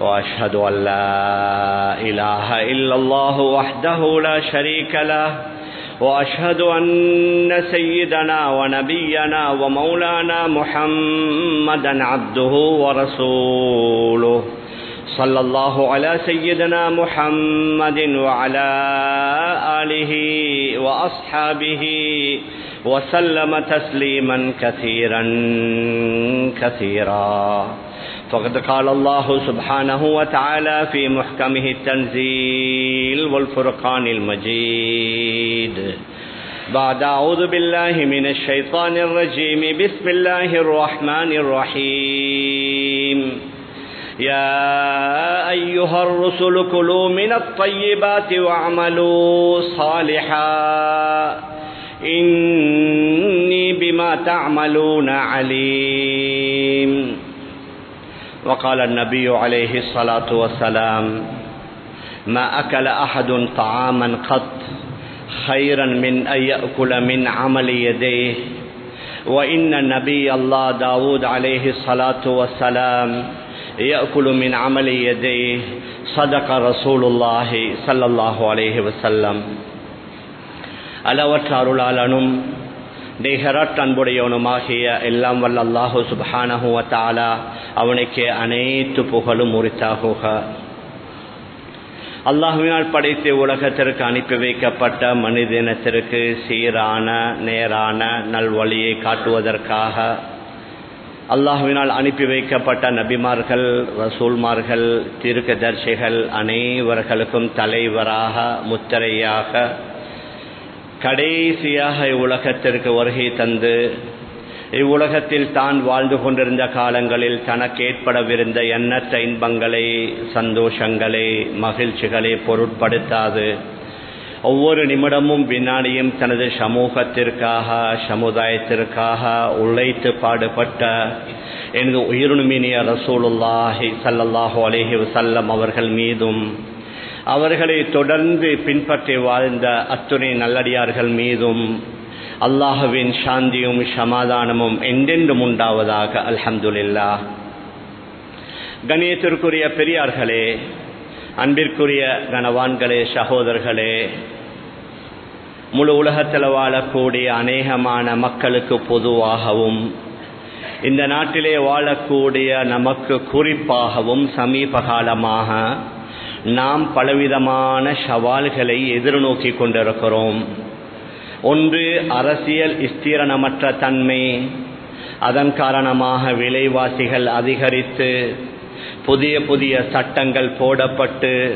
وأشهد أن لا إله إلا الله وحده لا شريك له وأشهد أن سيدنا ونبينا ومولانا محمدا عبده ورسوله. صلى الله على سيدنا محمد وعلى آله وأصحابه وسلم تسليما كثيرا كثيرا. فقد قال الله سبحانه وتعالى في محكمه التنزيل والفرقان المجيد. بعد أعوذ بالله من الشيطان الرجيم. بسم الله الرحمن الرحيم. يا أيها الرسل كلوا من الطيبات واعملوا صالحا. إني بما تعملون عليم. وقال النبي عليه الصلاة والسلام ما أكل أحد طعاما قط خيرا من أن يأكل من عمل يديه وإن نبي الله داود عليه الصلاة والسلام يأكل من عمل يديه صدق رسول الله صلى الله عليه وسلم அளவற்ற அருளாளனும் அன்புடையவனுமாகிய எல்லாம் வல்ல அல்லாஹு சுபானஹுவத்தாலா அவனுக்கு அனைத்து புகழும் உரித்தாகுக. அல்லாஹுவினால் படைத்த உலகத்திற்கு அனுப்பி வைக்கப்பட்ட மனிதனத்திற்கு சீரான நேரான நல்வழியை காட்டுவதற்காக அல்லாஹுவினால் அனுப்பி வைக்கப்பட்ட நபிமார்கள் ரசூல்மார்கள் தீர்க்கதர்சிகள் அனைவர்களுக்கும் தலைவராக முத்திரையாக கடைசியாக இவ்வுலகத்திற்கு வருகை தந்து இவ்வுலகத்தில் தான் வாழ்ந்து கொண்டிருந்த காலங்களில் தனக்கு ஏற்படவிருந்த எண்ணற்ற இன்பங்களை சந்தோஷங்களை மகிழ்ச்சிகளை பொருட்படுத்தாது. ஒவ்வொரு நிமிடமும் வினாடியும் தனது சமூகத்திற்காக சமுதாயத்திற்காக உழைத்து பாடுபட்ட எனது உயிர்நுமினிய ரசூலுல்லாஹி சல்லல்லாஹு அலேஹி வசல்லம் அவர்கள் மீதும் அவர்களை தொடர்ந்து பின்பற்றி வாழ்ந்த அத்துணை நல்லடியார்கள் மீதும் அல்லாஹுவின் சாந்தியும் சமாதானமும் என்றென்றும் உண்டாவதாக அல்ஹம்துல்லா கணியத்திற்குரிய பெரியார்களே அன்பிற்குரிய கனவான்களே சகோதரர்களே முழு உலகத்தில் வாழக்கூடிய அநேகமான மக்களுக்கு பொதுவாகவும் இந்த நாட்டிலே வாழக்கூடிய நமக்கு குறிப்பாகவும் சமீப காலமாக நாம் பலவிதமான சவால்களை எதிர்நோக்கி கொண்டிருக்கிறோம். ஒன்று அரசியல் ஸ்திரணமற்ற தன்மை. அதன் காரணமாக விலைவாசிகள் அதிகரித்து புதிய புதிய சட்டங்கள் போடப்பட்டு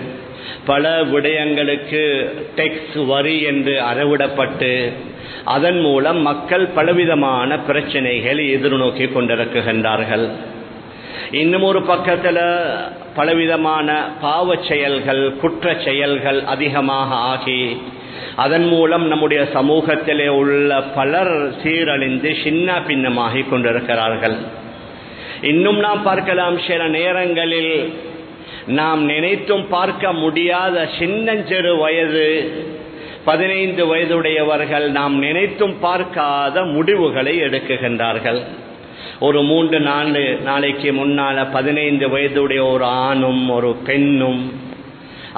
பல விடயங்களுக்கு டெக்ஸ் வரி என்று அறவிடப்பட்டு அதன் மூலம் மக்கள் பலவிதமான பிரச்சனைகளை எதிர்நோக்கி கொண்டிருக்கின்றார்கள். இன்னும் ஒரு பக்கத்தில் பலவிதமான பாவ செயல்கள் குற்ற செயல்கள் அதிகமாக ஆகி அதன் மூலம் நம்முடைய சமூகத்திலே உள்ள பலர் சீரழிந்து சின்ன பின்னமாகி கொண்டிருக்கிறார்கள். இன்னும் நாம் பார்க்கலாம் சில நேரங்களில் நாம் நினைத்தும் பார்க்க முடியாத சின்னஞ்சிறு வயது பதினைந்து வயதுடையவர்கள் நாம் நினைத்தும் பார்க்காத முடிவுகளை எடுக்குகின்றார்கள். ஒரு மூன்று நாலு நாளைக்கு முன்னால பதினைந்து வயதுடைய ஒரு ஆணும் ஒரு பெண்ணும்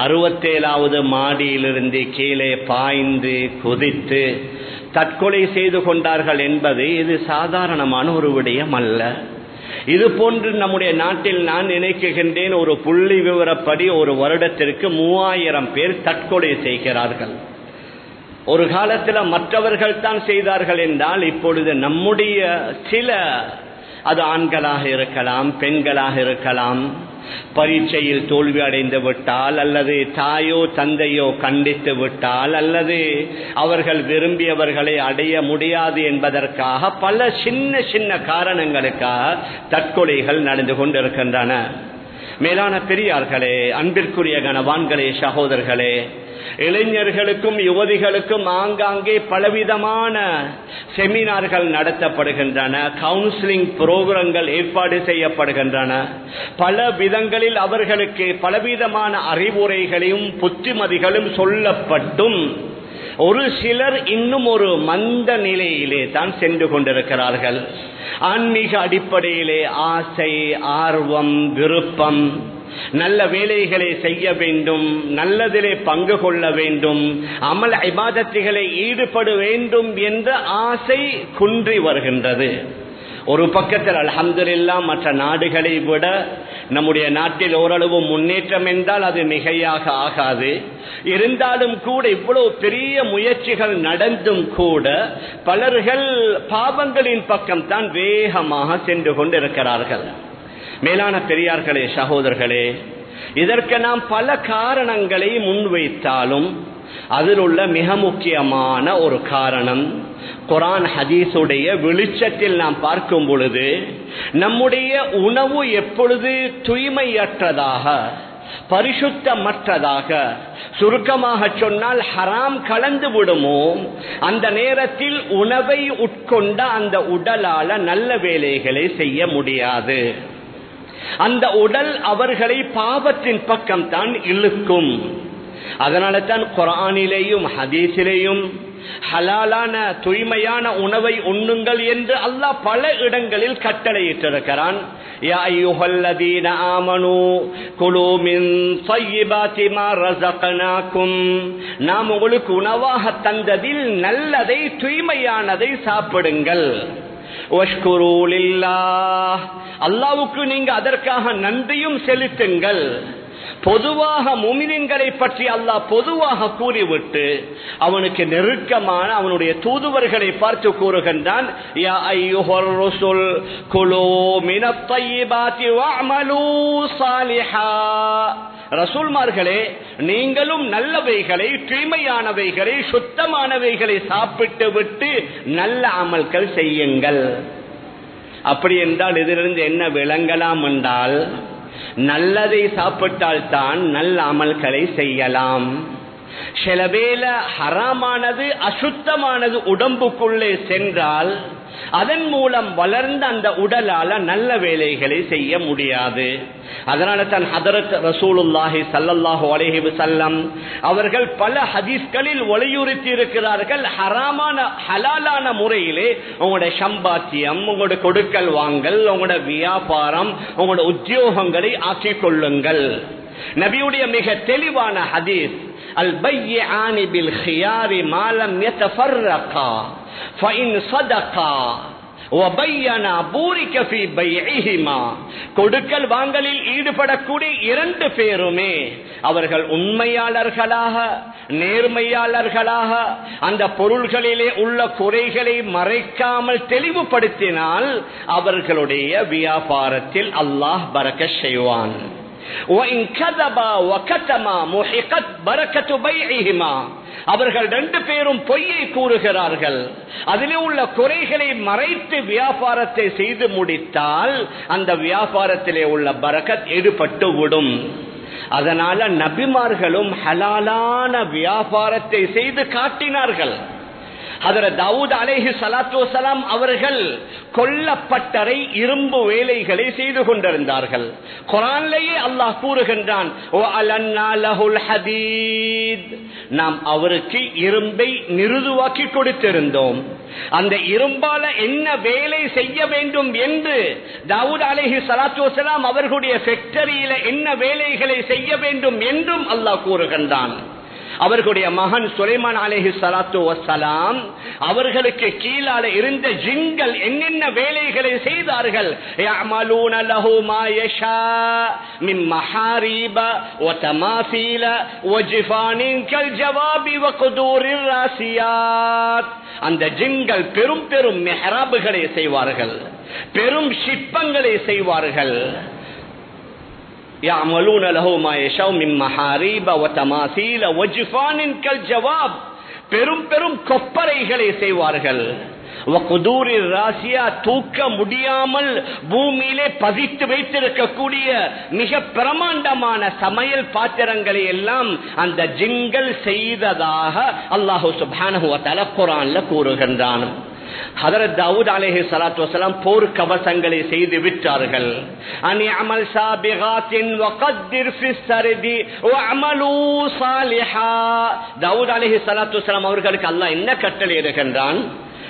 அறுபத்தேழாவது மாடியிலிருந்து கீழே பாய்ந்து குதித்து தற்கொலை செய்து கொண்டார்கள் என்பது இது சாதாரணமான ஒரு விடயம் அல்ல. இது போன்று நம்முடைய நாட்டில் நான் நினைக்குகின்றேன் ஒரு புள்ளி விவரப்படி ஒரு வருடத்திற்கு மூவாயிரம் பேர் தற்கொலை செய்கிறார்கள். ஒரு காலத்தில் மற்றவர்கள் தான் செய்தார்கள் என்றால் இப்பொழுது நம்முடைய சில அது ஆண்களாக இருக்கலாம் பெண்களாக இருக்கலாம். பரீட்சையில் தோல்வி அடைந்து விட்டால் அல்லது தாயோ தந்தையோ கண்டித்து விட்டால் அல்லது அவர்கள் விரும்பியவர்களை அடைய முடியாது என்பதற்காக பல சின்ன சின்ன காரணங்களுக்காக தற்கொலைகள் நடந்து கொண்டிருக்கின்றன. மேலான பெரியார்களே அன்பிற்குரிய கனவான்களே சகோதரர்களே இளைஞர்களுக்கும் யுவதிகளுக்கும் ஆங்காங்கே பலவிதமான செமினார்கள் நடத்தப்படுகின்றன கவுன்சிலிங் புரோகிரங்கள் ஏற்பாடு செய்யப்படுகின்றன. பல விதங்களில் அவர்களுக்கு பலவிதமான அறிவுரைகளையும் புத்திமதிகளும் சொல்லப்பட்டும். ஒரு சிலர் இன்னும் ஒரு மந்த நிலையிலே தான் சென்று கொண்டிருக்கிறார்கள். ஆன்மீக அடிப்படையிலே ஆசை ஆர்வம் விருப்பம் நல்ல வேலைகளை செய்ய வேண்டும் நல்லதிலே பங்கு கொள்ள வேண்டும் அமல் ஐபாதத்துகளை ஈடுபட வேண்டும் என்ற ஆசை குன்றி வருகின்றது. ஒரு பக்கத்தில் அலமதுல்லா மற்ற நாடுகளை விட நம்முடைய நாட்டில் ஓரளவு முன்னேற்றம் என்றால் அது மிகையாக ஆகாது. இருந்தாலும் கூட இவ்வளவு பெரிய முயற்சிகள் நடந்தும் கூட பலர்கள் பாவங்களின் பக்கம் தான் வேகமாக சென்று கொண்டிருக்கிறார்கள். மேலான பெரியார்களே சகோதரர்களே இதற்கு நாம் பல காரணங்களை முன்வைத்தாலும் அதில் உள்ள மிக முக்கியமான ஒரு காரணம் குரான் ஹதீஸுடைய வெளிச்சத்தில் நாம் பார்க்கும் பொழுது நம்முடைய உணவு எப்பொழுது தூய்மையற்றதாக பரிசுத்தமற்றதாக சுருக்கமாக சொன்னால் ஹராம் கலந்து விடுமோ அந்த நேரத்தில் உணவை உட்கொண்ட அந்த உடலால நல்ல வேலைகளை செய்ய முடியாது. அந்த உடல் அவர்களை பாவத்தின் பக்கம் தான் இழுக்கும். அதனால தான் குரானிலேயும் ஹதீஸிலேயும் ஹலாலான தூய்மையான உணவை உண்ணுங்கள் என்று அல்லாஹ் பல இடங்களில் கட்டளையிட்டிருக்கிறான். நாம் உங்களுக்கு உணவாக தந்ததில் நல்லதை தூய்மையானதை சாப்பிடுங்கள். அல்லாவுக்கு நீங்க அதற்காக நன்றியும் செலுத்துங்கள். பொதுவாக முமினின்களை பற்றி அல்லாஹ் பொதுவாக கூறிவிட்டு அவனுக்கு நெருக்கமான அவனுடைய தூதுவர்களை பார்த்து கூறுகின்றான் ரசூல்மார்களே நீங்களும் நல்லவைகளை தூய்மையானவைகளை சுத்தமானவைகளை சாப்பிட்டு விட்டு நல்ல அமல்கள் செய்யுங்கள். அப்படி என்றால் இதிலிருந்து என்ன விளங்கலாம் என்றால் நல்லதை சாப்பிட்டால் தான் நல்ல அமல்களை செய்யலாம். சில வேளை ஹராமானது அசுத்தமானது உடம்புக்குள்ளே சென்றால் அதன் மூலம் வளர்ந்த அந்த உடலால நல்ல வேலைகளை செய்ய முடியாது. அதனால தான் ஹதரத் ரசூலுல்லாஹி சல்லல்லாஹு அலேஹி வசல்லம் அவர்கள் பல ஹதீஸ்களில் வலியுறுத்தி இருக்கிறார்கள் ஹராமான ஹலாலான முறையிலே உங்களுடைய சம்பாத்தியம் உங்களோட கொடுக்கல் வாங்கல் உங்களோட வியாபாரம் உங்களோட உத்தியோகங்களை ஆக்கிக் கொள்ளுங்கள். நபியுடைய மிக தெளிவான ஹதீஸ் அல் பையானி பில் ஹியாரி மாலம் எத்தஃபர்ரகா கொடுக்கல் வாங்கலில் ஈடுபடக்கூடிய இரண்டு பேருமே அவர்கள் உண்மையாளர்களாக நேர்மையாளர்களாக அந்த பொருள்களிலே உள்ள குறைகளை மறைக்காமல் தெளிவுபடுத்தினால் அவர்களுடைய வியாபாரத்தில் அல்லாஹ் பறக்க செய்வான். அவர்கள் ரெண்டு பேரும் பொய்யை கூறுகிறார்கள். அதிலே உள்ள குறைகளை மறைத்து வியாபாரத்தை செய்து முடித்தால் அந்த வியாபாரத்திலே உள்ள பரகத் எடுபட்டு விடும். அதனால நபிமார்களும் ஹலாலான வியாபாரத்தை செய்து காட்டினார்கள். அதர தாவூத் அலேஹி சலாத்து அவர்கள் கொல்லப்பட்டரை இரும்பு வேலைகளை செய்து கொண்டிருந்தார்கள். குரான்லேயே அல்லாஹ் கூறுகின்றான் நாம் அவருக்கு இரும்பை நிருதுவாக்கி கொடுத்திருந்தோம். அந்த இரும்பால என்ன வேலை செய்ய வேண்டும் என்று தாவூத் அலேஹி சலாத்துலாம் அவர்களுடைய ஃபேக்டரியில என்ன வேலைகளை செய்ய வேண்டும் என்றும் அல்லாஹ் கூறுகின்றான். அவர்களுடைய மகன் சுலைமான் அலேஹி சலாத்து வசலாம் அவர்களுக்கு கீழால இருந்த ஜிங்கள் என்னென்ன வேலைகளை செய்தார்கள்? அந்த ஜிங்கள் பெரும் பெரும் மெஹராபுகளை செய்வார்கள். பெரும் சிற்பங்களை செய்வார்கள். يعملون له ما يشاء من محاريب وتماثيل وجفان كالجواب பெரும் பெரும் கொப்பரைகளை செய்வார்கள் ராசியா தூக்க முடியாமல் பூமியிலே பதித்து வைத்திருக்கக்கூடிய மிக பிரமாண்டமான சமையல் பாத்திரங்களை எல்லாம் அந்த ஜிங்கள் செய்ததாக அல்லாஹு சுபானு குரான்ல கூறுகின்றான் ஹதரத் தாவூத் அலேஹி சலாத்து வசலாம் போர் கவசங்களை செய்து விட்டார்கள். அனி அமல் சாபிகாத்தின் வகத்திர் ஃபிஸ்ஸரிதி வஅமலு சாலிஹா தாவூத் அலேஹி சலாத்து வசலாம் அவர்களுக்கு அல்லாஹ் என்ன கட்டளை இருக்கின்றான்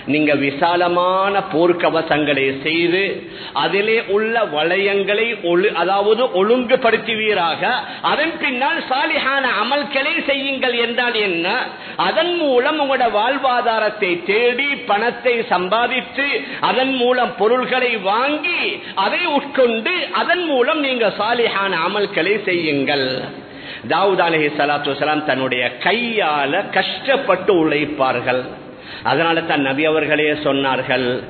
நீங்க விசாலமான போர்க்கவசங்களை செய்து அதிலே உள்ள வளையங்களை அதாவது ஒழுங்குபடுத்துவீராக அதன் பின்னால் சாலிகான அமல்களை செய்யுங்கள் என்றால் என்ன? அதன் மூலம் உங்களோட வாழ்வாதாரத்தை தேடி பணத்தை சம்பாதித்து அதன் மூலம் பொருள்களை வாங்கி அதை உட்கொண்டு அதன் மூலம் நீங்க சாலிகான அமல்களை செய்யுங்கள். தாவூத் அலஹி சலாத்து தன்னுடைய கையால கஷ்டப்பட்டு உழைப்பார்கள். அதனால தான் நபி அவர்களே சொன்னார்கள்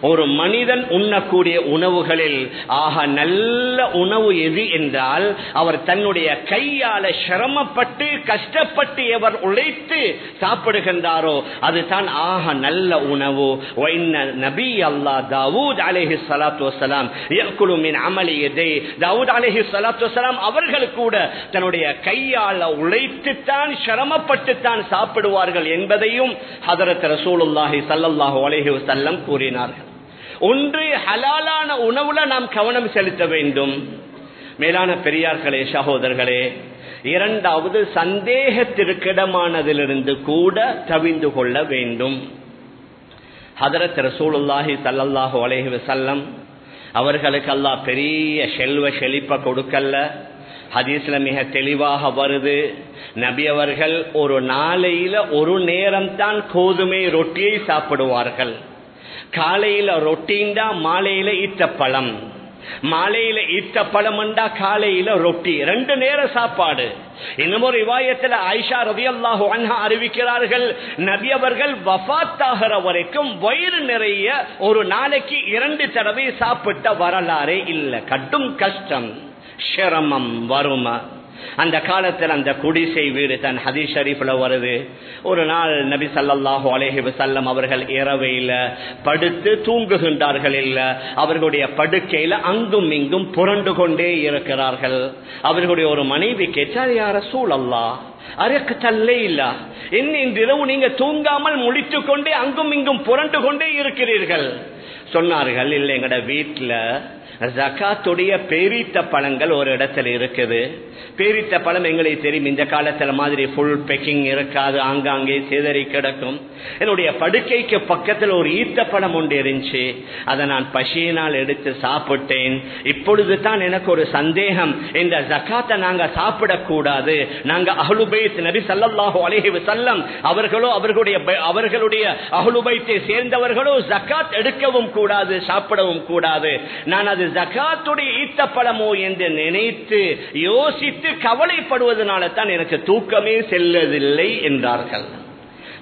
ஒரு மனிதன் உண்ணக்கூடிய உணவுகளில் ஆக நல்ல உணவு எது என்றால் அவர் தன்னுடைய கையால சிரமப்பட்டு கஷ்டப்பட்டு எவர் உழைத்து சாப்பிடுகின்றாரோ அதுதான் ஆக நல்ல உணவு. நபி அல்லா தாவூத் அலேஹி சலாத்து வலாம் அமலி எதே தாவூத் அலேஹி சலாத்து அவர்கள் கூட தன்னுடைய கையால உழைத்துத்தான் சிரமப்பட்டுத்தான் சாப்பிடுவார்கள் என்பதையும் ஹதரத் ரசூலுல்லாஹி சல்லாஹு அலஹி வசல்லம் கூறினார்கள். ஒன்று ஹலாலான உணவுல நாம் கவனம் செலுத்த வேண்டும். மேலான பெரியார்களே சகோதரர்களே இரண்டாவது சந்தேகத்திற்கிடமானதிலிருந்து கூட தவிந்து கொள்ள வேண்டும். ஹதரத் ரசூலுல்லாஹி சல்லாஹு அலஹி வசல்லம் அவர்களுக்கு பெரிய செல்வ செழிப்ப கொடுக்கல்ல ஹதீஸ்ல மிக தெளிவாக வருது. நபி அவர்கள் ஒரு நாளையில ஒரு நேரம் தான் கோதுமை ரொட்டியை சாப்பிடுவார்கள். காலையில ரொட்டின்டா மாலையில ஈட்டப்பழம் மாலையில ஈட்டப்பழம் காலையில ரொட்டி. ரெண்டு நேர சாப்பாடு. இன்னும் ஒரு விவாயத்தில் ஐஷா ரவி அல்லாஹு அன்ஹா அறிவிக்கிறார்கள் நபி அவர்கள் வஃத்தாகிற வரைக்கும் வயிறு நிறைய ஒரு நாளைக்கு இரண்டு தடவை சாப்பிட்ட வரலாறே இல்லை. கட்டும் கஷ்டம். சிரமம் வறுமை அந்த காலத்தில் அந்த குடிசை வீடு தன் ஹதீஸ் ஷரீஃபில் வருது. ஒரு நாள் நபி சல்லாஹு அலேஹி வசல்லம் அவர்கள் இரவையில படுத்து தூங்குகின்றார்கள் இல்ல. அவர்களுடைய படுக்கையில அங்கும் இங்கும் புரண்டு கொண்டே இருக்கிறார்கள். அவர்களுடைய ஒரு மனைவி கேட்டால் யார சூழல்லா அரைக்கு தல்லே இல்ல. என்ன இன்றிரவு நீங்க தூங்காமல் முடித்து கொண்டே அங்கும் இங்கும் புரண்டு கொண்டே இருக்கிறீர்கள். சொன்னார்கள் இல்லை எங்கட வீட்டில் ஜக்காத்துடைய பேரித்த பழங்கள் ஒரு இடத்துல இருக்குது. பேரித்த பழம் எங்களுக்கு தெரியும். இந்த காலத்துல மாதிரி ஃபுல் பேக்கிங் இருக்காது. ஆங்காங்கே சேதறி கிடக்கும். என்னுடைய படுக்கைக்கு பக்கத்தில் ஒரு ஈத்த பழம் ஒன்று இருந்துச்சு. அதை நான் பசியினால் எடுத்து சாப்பிட்டேன். இப்பொழுது தான் எனக்கு ஒரு சந்தேகம். இந்த ஜக்காத்தை நாங்க சாப்பிடக்கூடாது. நாங்க அஹலுபைத் நபி சல்லாஹு அலேஹி வசல்லம் அவர்களோ அவர்களுடைய அவர்களுடைய அஹலுபைத்தை சேர்ந்தவர்களோ ஜக்காத் எடுக்கவும் கூடாது சாப்பிடவும் கூடாது. நான் அது ஜக்காத்துடைய ஈத்தப்பழமோ என்று நினைத்து யோசித்து கவலைப்படுவதனால தான் எனக்கு தூக்கமே செல்லதில்லை என்றார்கள்.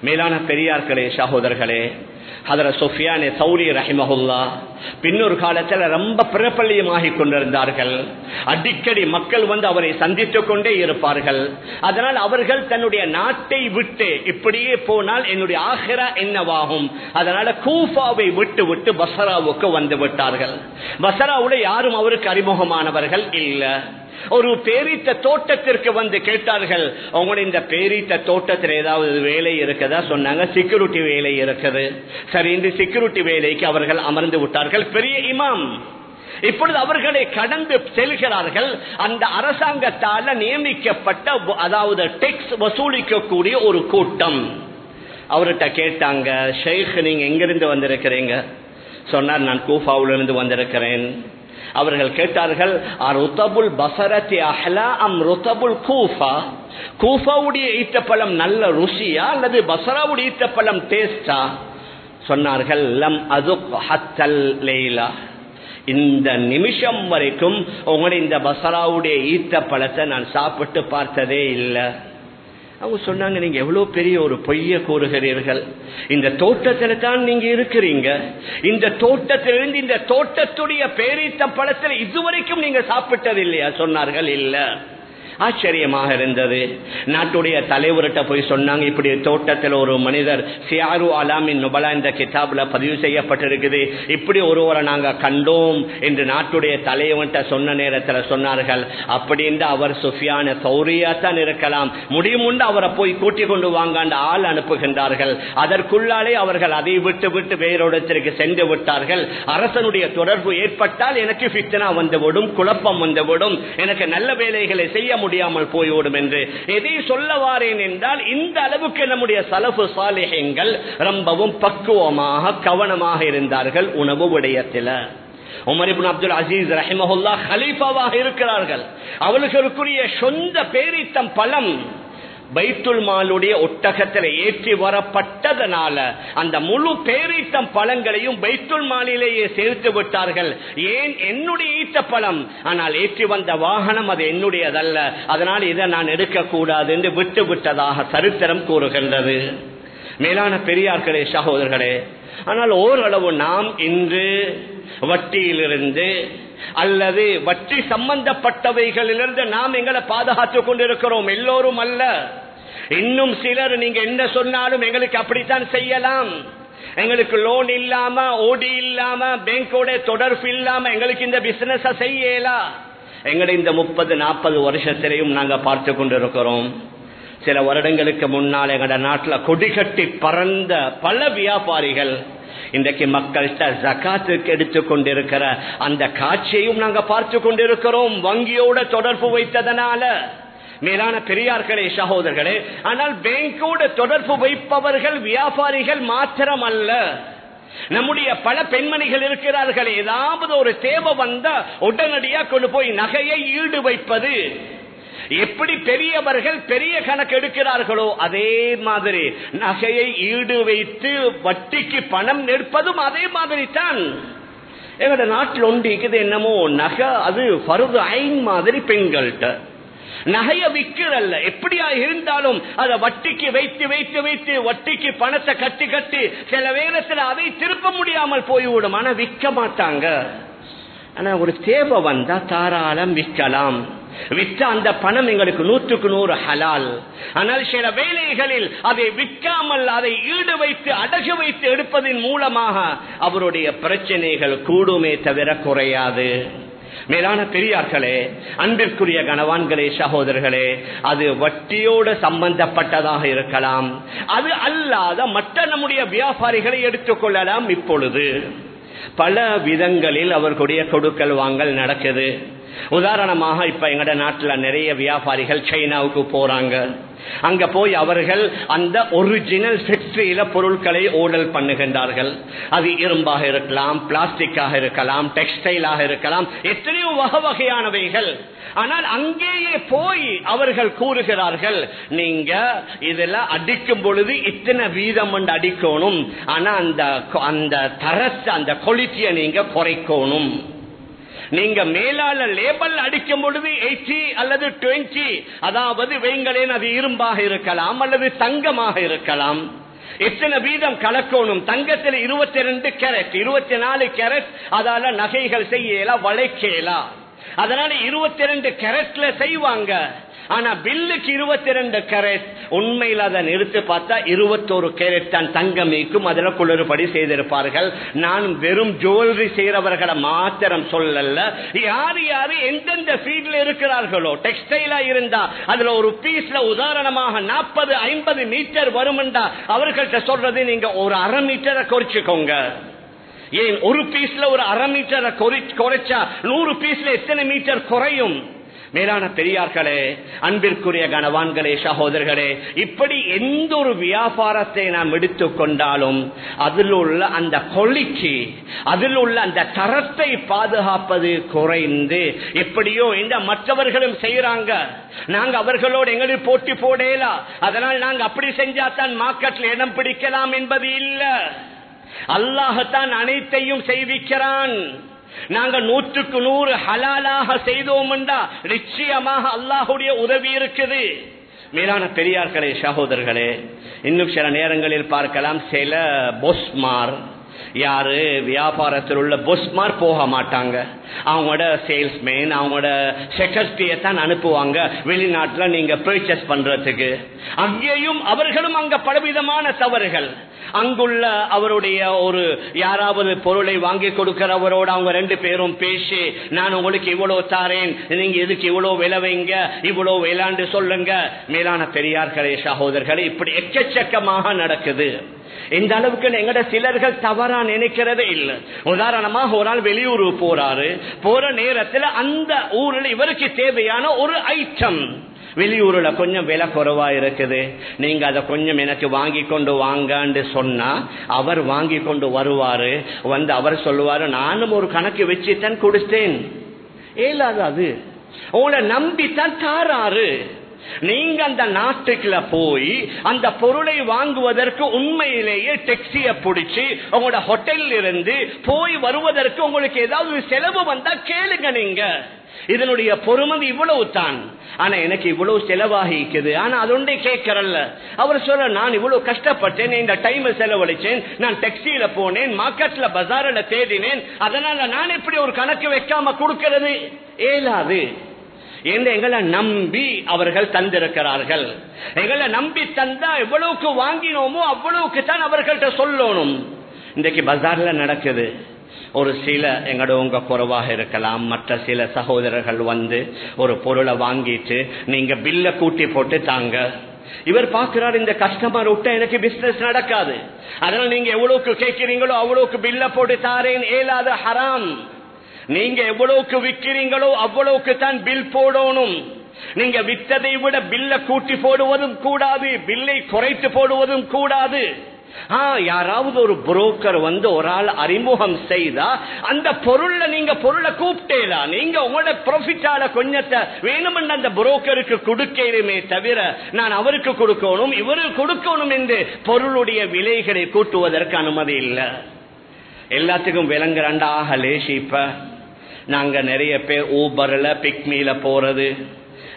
மேலான பெரியார்களே சகோதரர்களே அதர சொஃபியானே சௌரி ரஹிமஹுல்லா. பின்னொரு காலத்தில் ரொம்ப பிரபல்யமாகி கொண்டிருந்தார்கள். அடிக்கடி மக்கள் வந்து அவரை சந்தித்துக் கொண்டே இருப்பார்கள். அதனால் அவர்கள் தன்னுடைய நாட்டை விட்டு இப்படியே போனால் என்னுடைய ஆகிரா என்னவாகும்? அதனால கூஃபாவை விட்டு விட்டு பசராவுக்கு வந்து விட்டார்கள். பசராவுல யாரும் அவருக்கு அறிமுகமானவர்கள் இல்லை. ஒரு பேரித்த தோட்டத்திற்கு வந்து கேட்டார்கள் அவங்களுடைய இந்த பேரித்த தோட்டத்தில் ஏதாவது வேலை இருக்கதா? சொன்னாங்க செக்யூரிட்டி வேலை இருக்குது. சரி இந்த செக்யூரிட்டி வேலைக்கு அவர்கள் அமர்ந்து விட்டார்கள் பெரிய இமாம். இப்பொழுது அவர்களை கடந்து செல்கிறார்கள் அந்த அரசாங்கத்தால நியமிக்கப்பட்ட அதாவது டெக்ஸ் வசூலிக்கக்கூடிய ஒரு கூட்டம். அவர்கிட்ட கேட்டாங்க ஷேக் நீங்க எங்கிருந்து வந்திருக்கிறீங்க? சொன்னார் நான் கூஃபாவிலிருந்து வந்திருக்கிறேன். அவர்கள் கேட்டார்கள் ருத்தபுல் பசரத்தி அஹ்லா அம் ருத்தபுல் கூஃபா? கூஃபாவுடைய ஈட்டப்பழம் நல்ல ருசியா அல்லது பசராவுடைய ஈட்டப்பழம் டேஸ்டா சொன்னார்கள் லம் அது ஹத்தல் லேலா இந்த நிமிஷம் வரைக்கும் உங்களுடைய இந்த பசராவுடைய ஈத்த பழத்தை நான் சாப்பிட்டு பார்த்ததே இல்லை. அவங்க சொன்னாங்க நீங்க எவ்வளவு பெரிய ஒரு பொய்ய கூறுகிறீர்கள். இந்த தோட்டத்துல தான் நீங்க இருக்கிறீங்க. இந்த தோட்டத்திலிருந்து இந்த தோட்டத்துடைய பேரீத்த பழத்தில் இதுவரைக்கும் நீங்க சாப்பிட்டது இல்லையா சொன்னார்கள் இல்ல. ஆச்சரியமாக இருந்தது. நாட்டுடைய தலைவர்கிட்ட போய் சொன்னாங்க இப்படி தோட்டத்தில் ஒரு மனிதர் சியாரு அலாமின் நுபலா இந்த கிதாபில் பதிவு செய்யப்பட்டிருக்குது. இப்படி ஒருவரை நாங்கள் கண்டோம் என்று நாட்டுடைய தலைவன்கிட்ட சொன்ன நேரத்தில் சொன்னார்கள். அப்படின்னு அவர் சுஃபியான சௌரியாத்தான் இருக்கலாம். முடியுமுண்டு அவரை போய் கூட்டிக் கொண்டு வாங்காண்டு ஆள் அனுப்புகின்றார்கள். அதற்குள்ளாலே அவர்கள் அதை விட்டு விட்டு வேறொடத்திற்கு சென்று விட்டார்கள். அரசனுடைய தொடர்பு ஏற்பட்டால் எனக்கு பித்தனா வந்துவிடும் குழப்பம் வந்துவிடும். எனக்கு நல்ல வேலைகளை செய்ய முடியாமல் போய்விடும் என்று எதை சொல்ல வாரேன் என்றால் இந்த அளவுக்கு நம்முடைய சலபு சாலிகங்கள் ரொம்பவும் பக்குவமாக கவனமாக இருந்தார்கள் உணவு விடயத்தில். உமரிபுன் அப்துல் அசீஸ் ரஹிமஹுல்லா ஹலீஃபாவாக இருக்கிறார்கள். அவர்களுக்குரிய சொந்த பேரித்தம் பலம் பைத்துல் மாலுடைய ஒட்டகத்தில் ஏற்றி வரப்பட்டதனால அந்த முழு பேரீட்டம் பழங்களையும் பைத்துல் மாலிலேயே சேர்த்து விட்டார்கள். ஏன் என்னுடைய ஈட்ட பழம் ஆனால் ஏற்றி வந்த வாகனம் அது என்னுடையதல்ல. அதனால் இதை நான் எடுக்கக்கூடாது என்று விட்டு விட்டதாக சரித்திரம் கூறுகின்றது. மேலான பெரியார்களே சகோதரர்களே ஆனால் ஓரளவு நாம் இன்று வட்டியிலிருந்து அல்லது வற்றி சம்பந்தப்பட்டவைகளிலிருந்து நாம் எங்களை பாதுகாத்துக் கொண்டிருக்கிறோம். எல்லோரும் அல்ல. இன்னும் சிலர் நீங்க என்ன சொன்னாலும் எங்களுக்கு அப்படித்தான் செய்யலாம். எங்களுக்கு லோன் இல்லாம ஓடி இல்லாம பேங்கோட தொடர்பு இல்லாம எங்களுக்கு இந்த பிசினஸ் செய்யலாம் எங்களை இந்த முப்பது நாற்பது வருஷத்திலையும் நாங்க பார்த்து கொண்டிருக்கிறோம். சில வருடங்களுக்கு முன்னால் எங்களோட நாட்டில் கொடிகட்டி பறந்த பல வியாபாரிகள் இன்றைக்கு மக்கள்கிட்ட ஜக்காத்துக்கு எடுத்துக் கொண்டிருக்கிற அந்த காட்சியையும் நாங்க பார்த்து கொண்டிருக்கிறோம். வங்கியோட தொடர்பு வைத்ததனால. மேலான பெரியார்களே சகோதரர்களே ஆனால் பேங்கோடு தொடர்பு வைப்பவர்கள் வியாபாரிகள் மாத்திரம் அல்ல நம்முடைய பல பெண்மணிகள் இருக்கிறார்கள் ஏதாவது ஒரு தேவை வந்தா உடனடியாக கொண்டு போய் நகையை ஈடு வைப்பது. எப்படி பெரியவர்கள் பெரிய கணக்கு எடுக்கிறார்களோ அதே மாதிரி நகையை ஈடு வைத்து வட்டிக்கு பணம் எடுப்பதும் அதே மாதிரி தான் எங்களோட நாட்டில் ஒன்று இருக்குது என்னமோ நகை அது பருது ஐன் மாதிரி பெண்கள்கிட்ட. நகைய விற்கிறல்ல எப்படியா இருந்தாலும் அதை வட்டிக்கு வைத்து வைத்து வைத்து வட்டிக்கு பணத்தை கட்டி கட்டி சில வேகத்தில் அதை திருப்ப முடியாமல் போய்விடும். ஆனா விற்க மாட்டாங்க. ஆனா ஒரு தேவை வந்தா தாராளம் விற்கலாம். விற்ற அந்த பணம் எங்களுக்கு நூற்றுக்கு நூறு ஹலால். ஆனால் சில வேலைகளில் அதை விற்காமல் அதை ஈடு வைத்து அடகு வைத்து எடுப்பதன் மூலமாக அவருடைய பிரச்சனைகள் கூடுமே தவிர குறையாது. மேலான பெரியார்களே அன்பிற்குரிய கணவான்களே சகோதரர்களே அது வட்டியோடு சம்பந்தப்பட்டதாக இருக்கலாம். அது அல்லாத மற்ற நம்முடைய வியாபாரிகளை எடுத்துக்கொள்ளலாம் இப்பொழுது. பல விதங்களில் அவர்களுடைய கொடுக்கல் வாங்கல் நடக்குது. உதாரணமாக இப்ப எங்கட நாட்டுல நிறைய வியாபாரிகள் சைனாவுக்கு போறாங்க. அங்க போய் அவர்கள் அந்த ஒரிஜினல் ஃபேக்டரியில பொருட்களை ஓடல் பண்ணுகின்றார்கள். அது இரும்பாக இருக்கலாம் பிளாஸ்டிக்காக இருக்கலாம் டெக்ஸ்டைலாக இருக்கலாம் எத்தனையோ வகை வகையானவைகள். ஆனால் அங்கேயே போய் அவர்கள் கூறுகிறார்கள் நீங்க இதெல்லாம் அடிக்கும் பொழுது இத்தனை வீதம் அடிக்கணும். ஆனா அந்த அந்த தரத்தை அந்த குவாலிட்டியை நீங்க குறைக்கணும். நீங்க மேலால லேபல் அடிக்கும் பொழுது எயிட்டி அல்லது டுவெண்ட்டி அதாவது வைங்களேன் அது இரும்பாக இருக்கலாம் அல்லது தங்கமாக இருக்கலாம். எத்தனை வீதம் கலக்கணும்? தங்கத்தில் இருபத்தி ரெண்டு கேரட் இருபத்தி நாலு கேரட் அதால நகைகள் செய்யலாம் வளைக்கலாம் அதனால இருபத்தி ரெண்டு கேரட்ல செய்வாங்க. ஆனா பில்லுக்கு இருபத்தி ரெண்டு கேரட் உண்மையில் அதை நிறுத்து பார்த்தா இருபத்தோரு கேரட் தான் தங்கமேக்கும் அதுல குளறுபடி செய்திருப்பார்கள். நான் வெறும் ஜுவல்லரி செய்யறவர்களை மாத்திரம் சொல்லல. யாரு யாரு எந்தெந்த ஃபீல்ட்ல இருக்கிறார்களோ டெக்ஸ்டைலா இருந்தா அதுல ஒரு பீஸ்ல உதாரணமாக நாற்பது ஐம்பது மீட்டர் வரும்டா அவர்கள்ட்ட சொல்றது நீங்க ஒரு அரை மீட்டரை குறிச்சுக்கோங்க. ஏன் ஒரு பீஸ்ல ஒரு அரை மீட்டரை குறைச்சா நூறு பீஸ்ல எத்தனை மீட்டர் குறையும்? மேலான பெரியார்களே அன்பிற்குரிய கனவான்களே சகோதரர்களே இப்படி எந்த ஒரு வியாபாரத்தை நாம் எடுத்துக்கொண்டாலும் அதில் உள்ள அந்த கொலிக்கு அதில் உள்ள அந்த தரத்தை பாதுகாப்பது குறைந்து எப்படியோ இந்த மற்றவர்களும் செய்யறாங்க நாங்க அவர்களோடு எங்களுக்கு போட்டி போடலாம் அதனால் நாங்க அப்படி செஞ்சா தான் மார்க்கெட்ல இடம் பிடிக்கலாம் என்பது இல்லை. அல்லாஹத்தான் அனைத்தையும் செய்விக்கிறான். நாங்க நூற்றுக்கு நூறு ஹலாலாக செய்தோம் நிச்சயமாக அல்லாஹுடைய உதவி இருக்குது. மேலான பெரியார்களே சகோதரர்களே இன்னும் சில நேரங்களில் பார்க்கலாம் சில பொஸ்மார். யாரு? வியாபாரத்தில் உள்ள பொஸ்மார் போக மாட்டாங்க. அவங்களோட சேல்ஸ்மேன் அவங்களோட செக்ரட்டரியை தான் அனுப்புவாங்க. வெளிநாட்டுல நீங்க பர்ச்சேஸ் பண்றதுக்கு. அங்கேயும் அவர்களும் அங்க பலவிதமான தவறுகள். அங்குள்ள அவருடைய ஒரு யாராவது பொருளை வாங்கி கொடுக்கிறவரோட அவங்க ரெண்டு பேரும் பேசி நான் உங்களுக்கு இவ்வளவு தாரேன். நீங்க எதுக்கு இவ்வளவு விளைவைங்க இவ்வளவு விளாண்டு சொல்லுங்க. மேலான பெரியார்களே சகோதரர்களே இப்படி எக்கச்சக்கமாக நடக்குது. இந்த அளவுக்கு எங்கட சிலர்கள் தவறா நினைக்கிறதே இல்லை. உதாரணமாக ஒரு ஆள் வெளியூர் போறாரு. போற நேரத்தில் அந்த ஊரில் இவருக்கு தேவையான ஒரு ஐட்டம் வெளியூரில் கொஞ்சம் விலை குறைவா இருக்குது. நீங்க அதை கொஞ்சம் எனக்கு வாங்கி கொண்டு வாங்கன்னு சொன்னா அவர் வாங்கி கொண்டு வருவாரு. வந்து அவர் சொல்லுவாரு நானும் ஒரு கணக்கு வச்சுத்தான் கொடுத்தேன். ஏலாது அது உங்களை நம்பித்தான் தாராரு. நீங்க அந்த நாட்டுக்குள்ள போய் அந்த பொருளை வாங்குவதற்கு உண்மையிலேயே டெக்ஸிய பிடிச்சி உங்களோட ஹோட்டல் இருந்து போய் வருவதற்கு உங்களுக்கு ஏதாவது செலவு வந்தா கேளுங்க நீங்க. இதனுடைய பொறுமதி இவ்வளவு தான். ஆனா எனக்கு இவ்வளவு செலவாகிக்குது ஆனா அது ஒன்றே கேட்கறல்ல. அவர் சொல்ற நான் இவ்வளவு கஷ்டப்பட்டேன் இந்த டைம் செலவழிச்சேன் நான் டெக்ஸ்டைல போனேன் மார்க்கெட்ல பஜாரில் தேடினேன் அதனால நான் எப்படி ஒரு கணக்கு வைக்காம கொடுக்கிறது? ஏலாது. என்று எங்களை நம்பி அவர்கள் தந்திருக்கிறார்கள். எங்களை நம்பி தந்தா எவ்வளவுக்கு வாங்கினோமோ அவ்வளவுக்கு தான் அவர்கள்ட்ட சொல்லணும். இன்றைக்கு பஜார்ல நடக்குது. ஒரு சில எங்களோட உங்க குறைவாக இருக்கலாம். மற்ற சில சகோதரர்கள் வந்து ஒரு பொருளை வாங்கிட்டு நீங்க பில்ல கூட்டி போட்டு தாங்க. இவர் பார்க்கிறார் இந்த கஸ்டமர் விட்ட எனக்கு பிசினஸ் நடக்காது. அதனால நீங்க எவ்வளவுக்கு கேட்கிறீங்களோ அவ்வளவுக்கு பில்ல போட்டு தாரேன். ஏலாத ஹராம். நீங்க எவ்வளவுக்கு விற்கிறீங்களோ அவ்வளவுக்கு தான் பில் போடணும். நீங்க வித்ததை விட பில்ல கூட்டி போடுவதும் கூடாது பில்லை குறைத்து போடுவதும் கூடாது. யாராவது ஒரு புரோக்கர் வந்து ஒரு ஆள் அறிமுகம் செய்தா அந்த பொருள்ல நீங்க பொருளை கூப்பிட்டேலா நீங்க உங்களோட ப்ராஃபிட்டால கொஞ்சத்தை வேணுமென்று அந்த புரோக்கருக்கு கொடுக்கிறமே தவிர நான் அவருக்கு கொடுக்கணும் இவருக்கு கொடுக்கணும் என்று பொருளுடைய விலைகளை கூட்டுவதற்கு அனுமதி இல்லை. எல்லாத்துக்கும் விளங்குறாண்டாக லேசி இப்ப நாங்க நிறைய பேர் ஊபர்ல பிக்மியில போறது.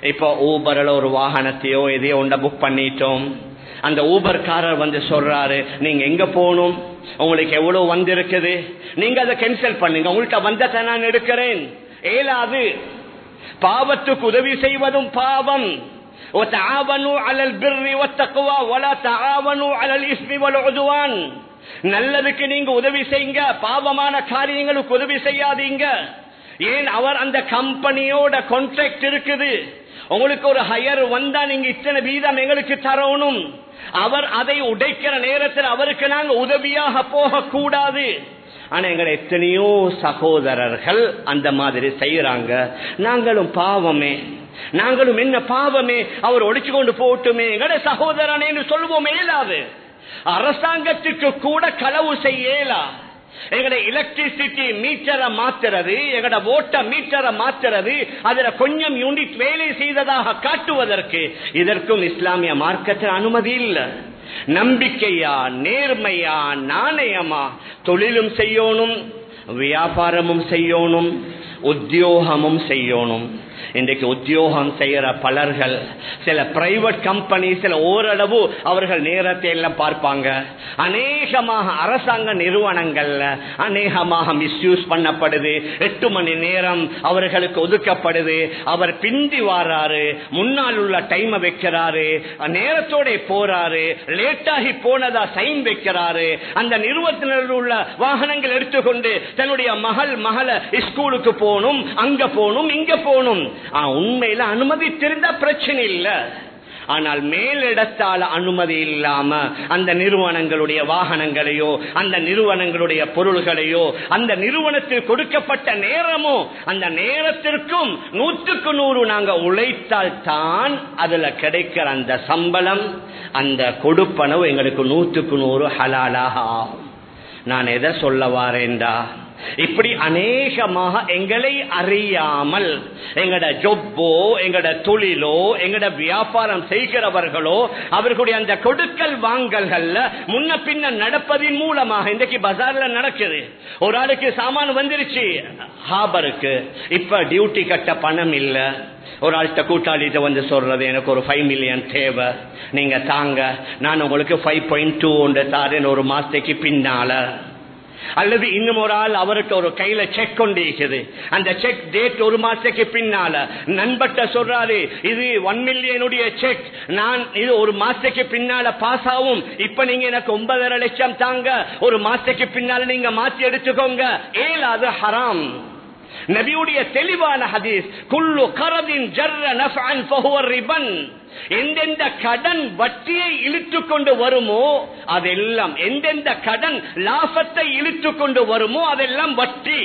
இப்போ ஊபர்ல ஒரு வாகனத்தையோ எதையோ ஒன்றை புக் பண்ணிட்டோம். அந்த ஊபர்காரர் வந்து சொல்றாரு நீங்க எங்க போகணும்? உங்களுக்கு எவ்வளவு வந்திருக்குது? நீங்க அதை கேன்சல் பண்ணுங்க. உங்கள்கிட்ட வந்ததை நான் எடுக்கிறேன். ஏலாது. பாவத்துக்கு உதவி செய்வதும் பாவம். நல்லதுக்கு நீங்க உதவி செய்யுங்க. பாவமான காரியங்களுக்கு உதவி செய்யாதீங்க. ஏன் அவர் அந்த கம்பெனியோட கான்ட்ராக்ட் இருக்குது? உங்களுக்கு ஒரு ஹையர் வந்தா நீங்க இத்தனை வீதம் எங்களுக்கு தரணும். அவர் அதை உடைக்கிற நேரத்தில் அவருக்கு நாங்கள் உதவியாக போக கூடாது ஆனா எங்களை எத்தனையோ சகோதரர்கள் அந்த மாதிரி செய்யறாங்க நாங்களும் பாவமே. நாங்களும் என்ன பாவமே? அவர் ஒழிச்சு கொண்டு போட்டுமே. எங்கட சகோதரனேன்னு சொல்லுவோம் இயலாது அரசாங்கத்துக்கு கூட களவு செய்யலாம். எங்கட எலக்ட்ரிசிட்டி மீட்டரை மாத்துறது எங்கட ஓட்ட மீட்டரை மாத்துறது அதுல கொஞ்சம் யூனிட் வேலை செய்ததாக காட்டுவதற்கு இதற்கும் இஸ்லாமிய மார்க்கத்தில் அனுமதி இல்லை. நம்பிக்கையா நேர்மையா நாணயமா தொழிலும் செய்யணும் வியாபாரமும் செய்யணும் உத்தியோகமும் செய்யணும். இன்றைக்கு உத்தியோகம் செய்யற பலர்கள் சில பிரைவேட் கம்பெனி சில ஓரளவு அவர்கள் நேரத்தை எல்லாம் பார்ப்பாங்க. அநேகமாக அரசாங்க நிறுவனங்கள்ல அநேகமாக மிஸ்யூஸ் பண்ணப்படுது. எட்டு மணி நேரம் அவர்களுக்கு ஒதுக்கப்படுது. அவர் பிந்தி வாராரு முன்னால் உள்ள டைம் வைக்கிறாரு நேரத்தோட போறாரு லேட்டாகி போனதா சைன் வைக்கிறாரு. அந்த நிறுவனத்தில் உள்ள வாகனங்கள் எடுத்துக்கொண்டு தன்னுடைய மகள் மகளை ஸ்கூலுக்கு போகணும் அங்க போகணும் இங்க போகணும். உண்மையில அனுமதி தெரிந்தா பிரச்சனை இல்லை. ஆனால் மேலிடத்தால் அனுமதி இல்லாம அந்த நிறுவனங்களுடைய வாகனங்களையோ அந்த நிறுவனங்களுடைய பொருள்களையோ அந்த நிறுவனத்தில் கொடுக்கப்பட்ட நேரமோ அந்த நேரத்திற்கும் நூற்றுக்கு நூறு நாங்க உழைத்தால் தான் அதுல கிடைக்கிற அந்த சம்பளம் அந்த கொடுப்பனவு எங்களுக்கு நூற்றுக்கு நூறு ஹலாலாக ஆகும். நான் எதை சொல்ல வாரேன்டா? இப்படி அநேகமாக எங்களை அறியாமல் எங்கட ஜொப்போ எங்கட தொழிலோ எங்கட வியாபாரம் செய்கிறவர்களோ அவர்களுடைய அந்த கொடுக்கல் வாங்கல்கள்ல முன்ன பின்ன நடப்பதின் மூலமாக இன்றைக்கு பஜார்ல நடக்குது. ஒரு ஆளுக்கு சாமான் வந்துருச்சு ஹாபருக்கு. இப்ப டியூட்டி கட்ட பணம் இல்ல. ஒரு ஆள்கிட்ட கூட்டாளிட்ட வந்து சொல்றது எனக்கு ஒரு ஃபைவ் மில்லியன் தேவை. நீங்க தாங்க. நான் உங்களுக்கு ஃபைவ் பாயிண்ட் டூ ஒன்று தாரேன் ஒரு மாசத்துக்கு பின்னால. அல்லது இன்னும் ஒரு ஆள் அவருக்கு ஒரு கையில செக் கொண்டிருக்குது அந்த செக் டேட் ஒரு மாசத்துக்கு பின்னால நண்பட்ட சொல்றாரு இது ஒன் மில்லியனுடைய செக் நான் இது ஒரு மாசத்துக்கு பின்னால பாஸ் ஆகும். இப்ப நீங்க எனக்கு ஒன்பதரை லட்சம் தாங்க. ஒரு மாசத்துக்கு பின்னால நீங்க மாத்தி எடுத்துக்கோங்க. ஏழாவது ஹராம். நபியுடைய தெளிவான ஹதீஸ் குல்லு கரதின் ஜர்ர ரிபன். எந்தெந்த கடன் வட்டியை இழுத்து கொண்டு வருமோ அதெல்லாம் எந்தெந்த கடன் லாபத்தை இழுத்து கொண்டு வருமோ அதெல்லாம் வட்டி.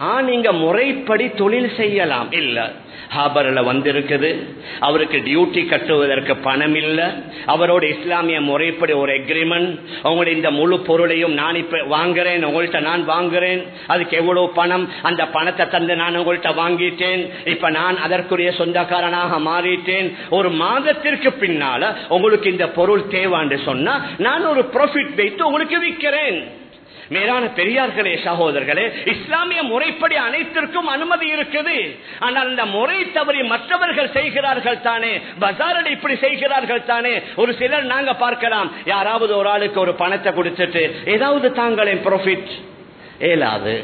ஆ நீங்க முறைப்படி தொழில் செய்யலாம். இல்லை. ஹாபர்ல வந்திருக்குது. அவருக்கு டியூட்டி கட்டுவதற்கு பணம் இல்ல அவரோட இஸ்லாமிய முறைப்படி ஒரு எக்ரிமெண்ட் அவங்களுடைய இந்த முழு பொருளையும் நான் இப்ப வாங்குறேன் உங்கள்கிட்ட நான் வாங்குறேன். அதுக்கு எவ்வளவு பணம்? அந்த பணத்தை தந்து நான் உங்கள்கிட்ட வாங்கிட்டேன். இப்ப நான் அதற்குரிய சொந்தக்காரனாக மாறிட்டேன். ஒரு மாதத்திற்கு பின்னால உங்களுக்கு இந்த பொருள் தேவான்னு சொன்னா நான் ஒரு ப்ராஃபிட் வைத்து உங்களுக்கு விற்கிறேன். மேலான பெரியார்களே சகோதரர்களே இஸ்லாமிய முறைப்படி அனைத்திற்கும் அனுமதி இருக்குது. ஆனால் அந்த முறை தவறி மற்றவர்கள் செய்கிறார்கள் தானே பசாரில் இப்படி செய்கிறார்கள் தானே ஒரு சிலர் நாங்க பார்க்கலாம் யாராவது ஒரு ஆளுக்கு ஒரு பணத்தை கொடுத்துட்டு ஏதாவது தாங்களின் ப்ராஃபிட் ஏலாது.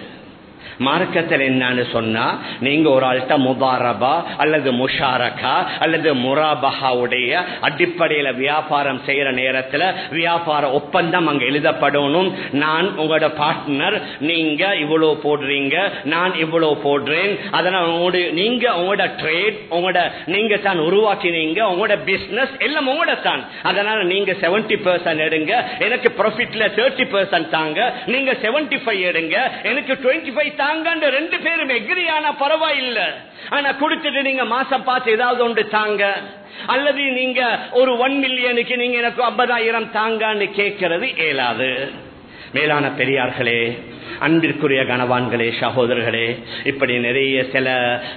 மார்க்கத்தில் என்னன்னு சொன்னா நீங்க ஒரு ஆள்கிட்ட முபாரபா அல்லது முஷாரகா அல்லது முராபஹாவுடைய அடிப்படையில வியாபாரம் செய்யற நேரத்துல வியாபார ஒப்பந்தம் அங்க எழுதப்படணும். நான் உங்களோட பார்ட்னர் நீங்க இவ்வளவு போடுறீங்க நான் இவ்வளவு போடுறேன். அதனால உங்களோட நீங்க உங்களோட ட்ரேட் உங்களோட நீங்க தான் உருவாக்கினீங்க உங்களோட பிசினஸ் எல்லாம் உங்களோட தான். அதனால நீங்க செவன்டி பெர்சன்ட் எடுங்க எனக்கு ப்ராஃபிட்ல தேர்ட்டி பெர்சன்ட் தாங்க நீங்க செவன்டி ஃபைவ் எடுங்க எனக்கு டுவெண்ட்டி ஃபைவ் தாங்க ரெண்டு பேரும் எகிரி ஆனா பரவாயில்லை. ஆனா கொடுத்துட்டு நீங்க மாசம் பார்த்து ஏதாவது ஒன்று தாங்க. அல்லது நீங்க ஒரு ஒன் மில்லியனுக்கு நீங்க எனக்கு ஐம்பதாயிரம் தாங்கன்னு கேட்கறது ஏலாது மேலான பெரியார்களே அன்பிற்குரிய கணவான்களே சகோதரர்களே இப்படி நிறைய சில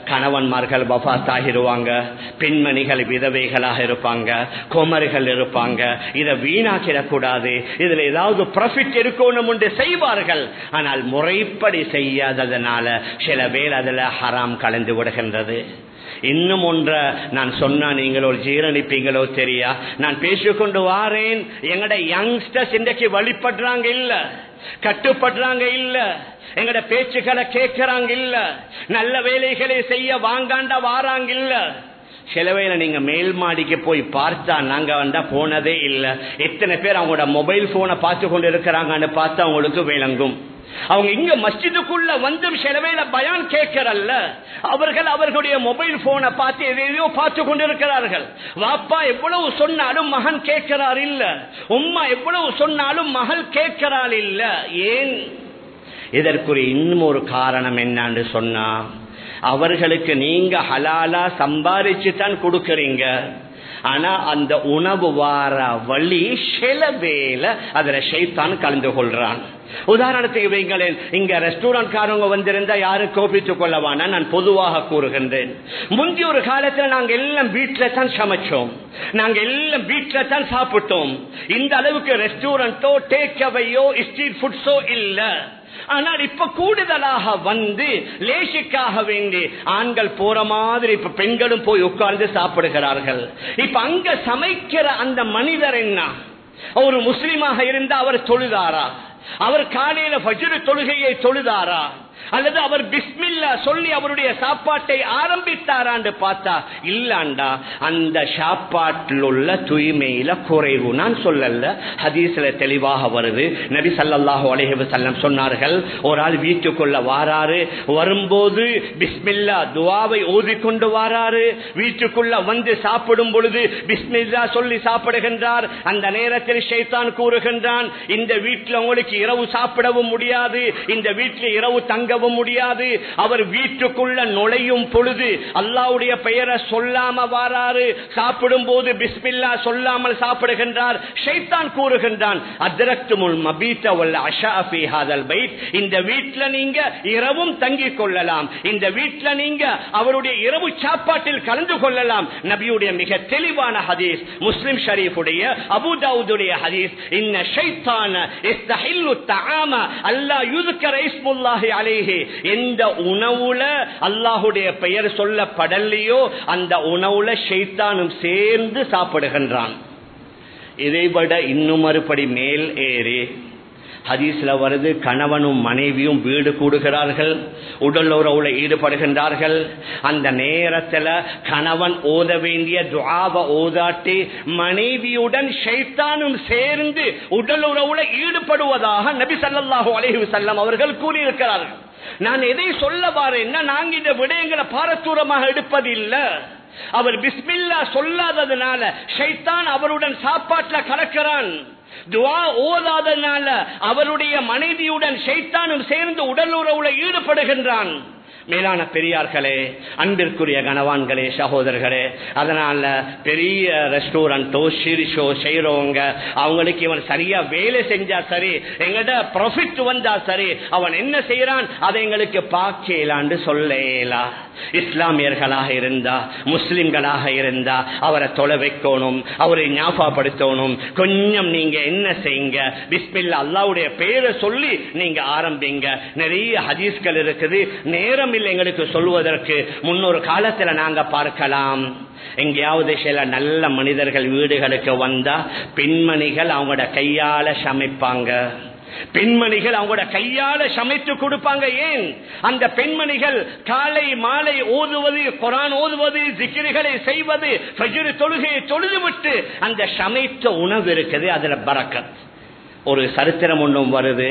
கணவன்மார்கள் வபாத் ஆகிடுவாங்க பெண்மணிகள் விதவைகளாக இருப்பாங்க குமரிகள் இருப்பாங்க இதை வீணாக்கிடக்கூடாது இதுல ஏதாவது ப்ராஃபிட் இருக்கணும் செய்வார்கள். ஆனால் முறைப்படி செய்யாததுனால சில பேர் அதுல ஹராம் கலந்து விடுகின்றது. இன்னும் ஒன்ற நான் சொன்னா நீங்களோ ஜீரணிப்பீங்களோ தெரியா? நான் பேசிக்கொண்டு வாரேன். எங்கட யங்ஸ்டர்ஸ் இன்றைக்கு வழிபடுறாங்க இல்ல? கட்டுப்படுறாங்க இல்ல? எங்கட பேச்சுக்களை கேட்கறாங்க இல்ல? நல்ல வேலைகளை செய்ய வாங்காண்ட வாராங்க இல்ல? சிலவையில நீங்க மேல் மாடிக்கு போய் பார்த்தா நாங்க வந்தா போனதே இல்ல. எத்தனை பேர் அவங்களோட மொபைல் போனை பார்த்து கொண்டு இருக்கிறாங்கன்னு பார்த்தா அவங்களுக்கு விளங்கும். அவங்க இங்க மஸ்ஜிதுக்குள்ள வந்து செலவையில பயான் கேட்கறல்ல அவர்கள் அவர்களுடைய மொபைல் போனை பார்த்து எதையோ பார்த்து கொண்டிருக்கிறார்கள். வாப்பா எவ்வளவு சொன்னாலும் மகன் கேட்கிறார் இல்ல. உம்மா எவ்வளவு சொன்னாலும் மகள் கேட்கிறாள் இல்ல. ஏன்? இதற்குரிய இன்னும் ஒரு காரணம் என்னன்னு சொன்னா அவர்களுக்கு நீங்க ஹலாலா சம்பாதிச்சு தான் கொடுக்கறீங்க. ஆனா அந்த உணவு வார வழி சில வேலை அதுல ஷைத்தான் கலந்து கொள்றான். உதாரணத்துக்கு வைங்களேன் இங்க ரெஸ்டாரண்ட் காரங்க வந்திருந்தா யாரும் கோபித்துக் கொள்ளவானா? நான் பொதுவாக கூறுகின்றேன். முந்தி ஒரு காலத்துல நாங்க எல்லாம் வீட்டுல தான் சமைச்சோம். நாங்க எல்லாம் வீட்டுல தான் சாப்பிட்டோம். இந்த அளவுக்கு ரெஸ்டாரண்டோ டேக் அவையோ ஸ்ட்ரீட் ஃபுட்ஸோ இல்லை. ஆனால் இப்ப கூடுதலாக வந்து லேசிக்காக வேண்டி ஆண்கள் போற மாதிரி இப்ப பெண்களும் போய் உட்கார்ந்து சாப்பிடுகிறார்கள். இப்ப அங்க சமைக்கிற அந்த மனிதர் என்ன? ஒரு முஸ்லீமாக இருந்தா அவர் தொழுதாரா? அவர் காலையில பஜ்ரு தொழுகையை தொழுதாரா? அல்லது அவர் பிஸ்மில்லா சொல்லி அவருடைய சாப்பாட்டை ஆரம்பித்தாரான்னு பார்த்தா இல்லாண்டா அந்த சாப்பாட்டில் உள்ள தூய்மையில குறைவு. நான் சொல்லல. ஹதீஸ்ல தெளிவாக வருது. நபி சல்லாஹூ அலைஹி செல்லம் சொன்னார்கள் ஒரு ஆள் வீட்டுக்குள்ள வாராரு வரும்போது பிஸ்மில்லா துவாவை ஓதிக்கொண்டு வாராரு. வீட்டுக்குள்ள வந்து சாப்பிடும் பொழுது பிஸ்மில்லா சொல்லி சாப்பிடுகின்றார். அந்த நேரத்தில் ஷைத்தான் கூறுகின்றான் இந்த வீட்டில் உங்களுக்கு இரவு சாப்பிடவும் முடியாது. இந்த வீட்டில் இரவு தங்க வாங்கவும் முடியாது. அவர் வீட்டுக்குள்ள நுழையும் பொழுது அல்லாவுடைய பெயரை சொல்லாம வாராரு சாப்பிடும் போது பிஸ்மில்லா சொல்லாமல் சாப்பிடுகின்றார். ஷைத்தான் கூறுகின்றான் இந்த வீட்டில் நீங்க இரவும் தங்கிக் கொள்ளலாம். இந்த வீட்டில் நீங்க அவருடைய இரவு சாப்பாட்டில் கலந்து கொள்ளலாம். நபியுடைய மிக தெளிவான ஹதீஸ் முஸ்லிம் ஷரீஃபுடைய அபுதாவுடைய ஹதீஸ் இன்ன ஷைத்தான அல்லாஹ் யூதுக்கர் இஸ்முல்லாஹி அலை எந்த உணவுல அல்லாஹுடைய பெயர் சொல்லப்படலையோ அந்த உணவுல ஷெய்தானும் சேர்ந்து சாப்பிடுகின்றான். இதைவிட இன்னும் மறுபடி மேல் ஏறி ஹதீஸ்ல வருது கணவனும் மனைவியும் வீடு கூடுகிறார்கள் உடல் உறவுல ஈடுபடுகின்றார்கள். அந்த நேரத்துல கணவன் ஓத வேண்டிய துவாவை ஓதாட்டி மனைவியுடன் ஷைத்தானும் சேர்ந்து உடல் உறவுல ஈடுபடுவதாக நபி சல்லாஹூ அலஹி செல்லம் அவர்கள் கூறியிருக்கிறார்கள். நான் எதை சொல்ல வரேன்னா நாங்க இந்த விடயங்களை பாரதூரமாக எடுப்பதில்லை. அவர் பிஸ்மில்லா சொல்லாததுனால ஷைத்தான் அவருடன் சாப்பாட்டுல கலக்கிறான். துவா ஓதாதனால அவருடைய மனைவியுடன் ஷைத்தானும் சேர்ந்து உடல் உறவுல ஈடுபடுகின்றான். மேலான பெரியார்களே அன்பிற்குரிய கனவான்களே சகோதரர்களே அதனால பெரிய ரெஸ்டாரண்டோ ஷிரிஷோ செய்யறவங்க அவங்களுக்கு இவன் சரியா வேலை செஞ்சா சரி எங்கள்ட ப்ராஃபிட் வந்தா சரி அவன் என்ன செய்யறான் அதை எங்களுக்கு பார்க்கலான்னு சொல்லலா. இஸ்லாமியர்களாக இருந்தா முஸ்லிம்களாக இருந்தா அவரை தொலை வைக்கணும் அவரை ஞாபகப்படுத்தணும். கொஞ்சம் நீங்க என்ன செய்யுங்க பிஸ்மில்லா அல்லாவுடைய பேரை சொல்லி நீங்க ஆரம்பிங்க. நிறைய ஹதீஸ்கள் இருக்குது நேரம் இல்லை எங்களுக்கு சொல்வதற்கு முன்னொரு காலத்துல நாங்க பார்க்கலாம். எங்கேயாவது சில நல்ல மனிதர்கள் வீடுகளுக்கு வந்தா பெண்மணிகள் அவங்களோட கையால சமைப்பாங்க. பெண்மணிகள் அவங்களோட கையால சமைத்து கொடுப்பாங்க ஏன்? அந்த பெண்மணிகள் காலை மாலை ஓதுவது குரான் ஓதுவது சிக்கிரிகளை செய்வது ஃபஜ்ர் தொழுகையை தொழுதுவிட்டு அந்த சமைத்த உணவு இருக்குது அதுல பறக்கத். ஒரு சரித்திரம் ஒன்றும் வருது.